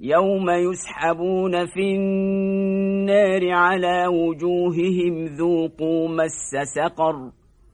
يوم يسحبون في النار على وجوههم ذوقوا مس سقر